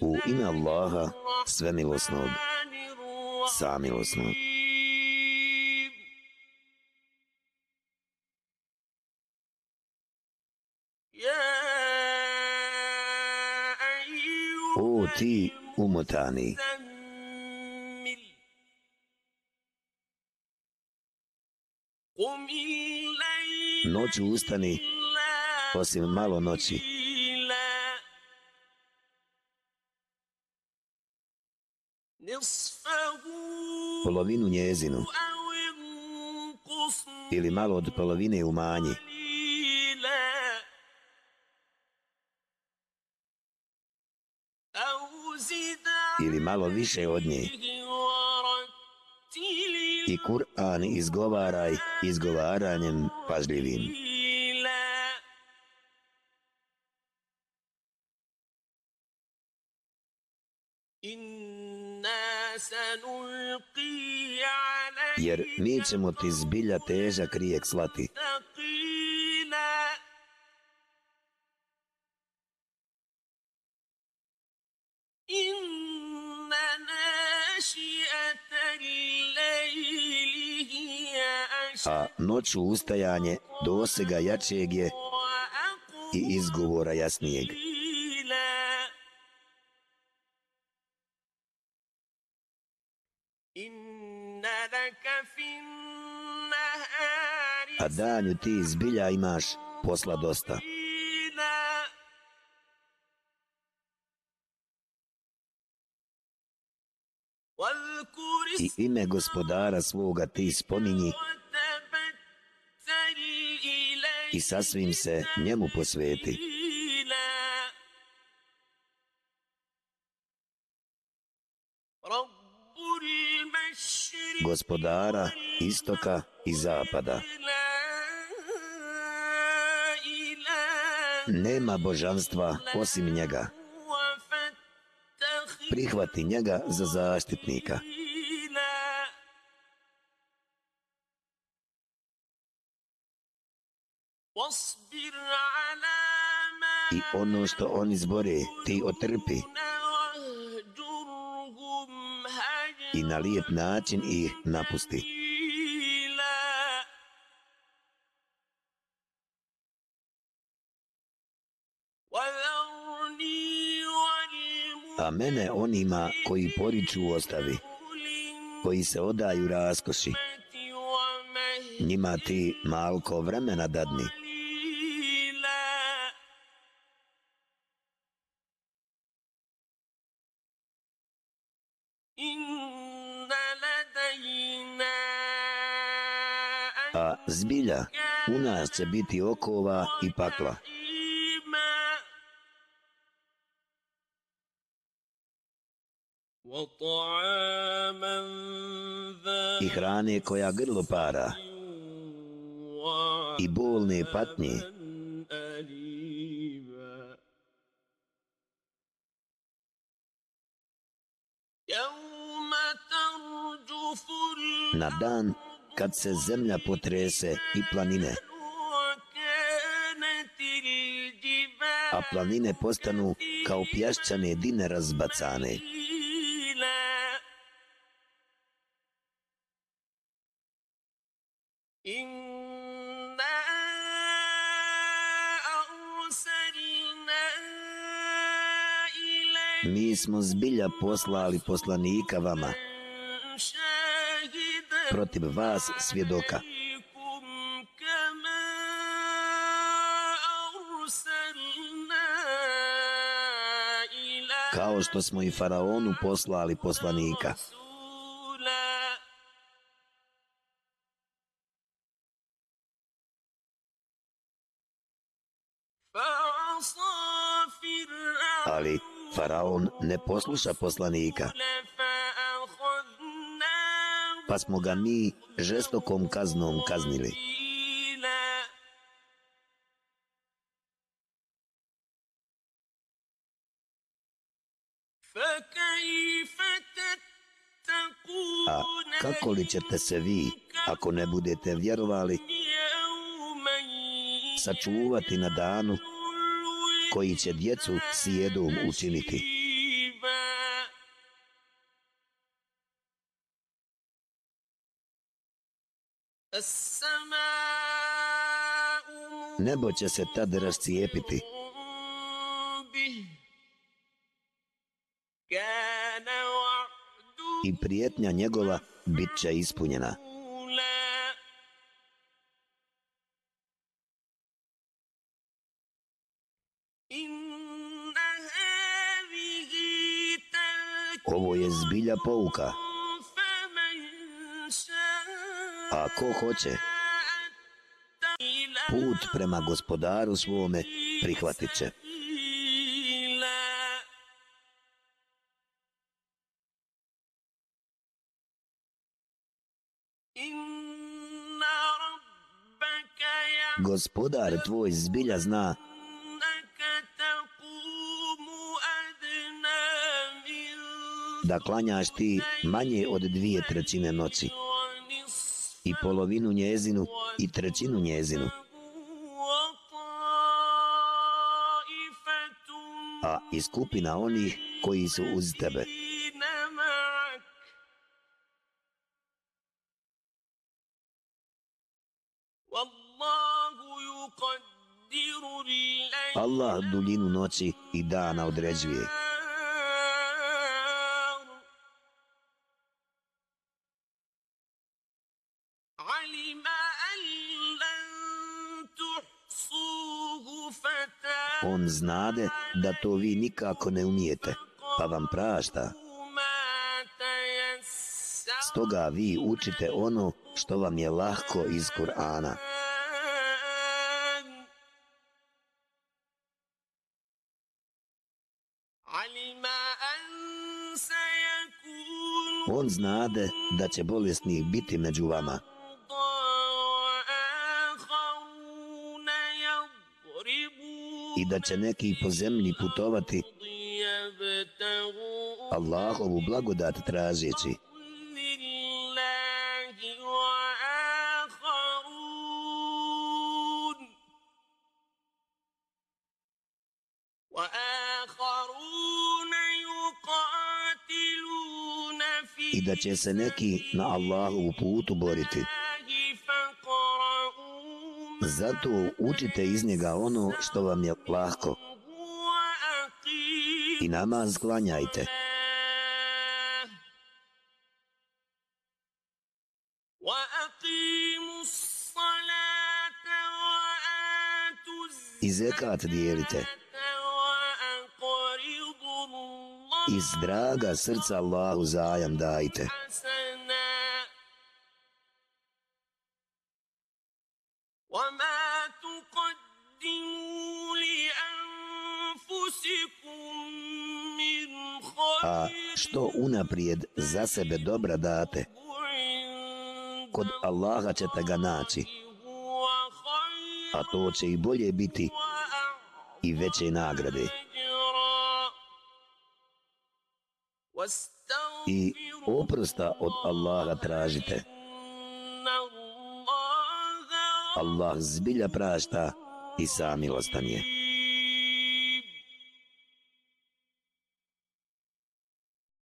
U ime Allaha, svemilosnog, samilosnog. O ti umotani, noću ustani, osim malo noći. Polovinu njezinu, ili malo od polovine umanji. Ili malo više od nje. I Kur'an izgovaraj izgovaranjem pažljivim. Jer mi ćemo ti zbilja težak rijek slati. A noću ustajanje dosega jačeg je i izgovora jasnijeg. A danju ti zbilja imaš posla dosta. I ime gospodara svoga ti spominji i sasvim se njemu posveti. Gospodara istoka i zapada. Nema božanstva osim njega. Prihvati njega za zaštitnika. I ono što oni zbore, ti otrpi. I na lijep način ih napusti. A mene onima koji poriču ostavi, koji se odaju raskoši, njima ti malko vremena dadni. Zbilja, u nas će biti okova i pakla. I hrane koja grlo para i bolne patnje. Na dan kad se zemlja potrese i planine, a planine postanu kao pjašćane dine razbacane. Mi smo zbilja poslali poslanika vama protiv vas svjedoka. Kao što smo i faraonu poslali poslanika. Ali Faraon ne posluša poslanika. Pa smo ga mi žestokom kaznom kaznili. A kako li ćete se vi, ako ne budete vjerovali, sačuvati na danu koji će djecu sjedom učiniti. Nebo će se tad rascijepiti. I prijetnja njegova bit će ispunjena. Ovo je zbilja pouka. A ko hoće, put prema gospodaru svome prihvatit će. Gospodar tvoj zbilja zna da klanjaš ti manje od dvije trećine noći i polovinu njezinu i trećinu njezinu. I skupina onih koji su uz tebe. Allah duljinu noći i dana određuje. On znade da to vi nikako ne umijete, pa vam prašta. Stoga vi učite ono što vam je lahko iz Kur'ana. On znade da će bolesnih biti među vama. I da će neki po zemlji putovati Allahovu blagodat tražeći. I da će se neki na Allahovu putu boriti. Zato učite iz njega ono što vam je lahko. I namaz klanjajte. I zekat dijelite. Iz draga srca Allahu zajam dajte. A što unaprijed za sebe dobra date, kod Allaha ćete ga naći, a to će i bolje biti i veće nagrade. I oprosta od Allaha tražite. Allah zbilja prašta i samilostan je.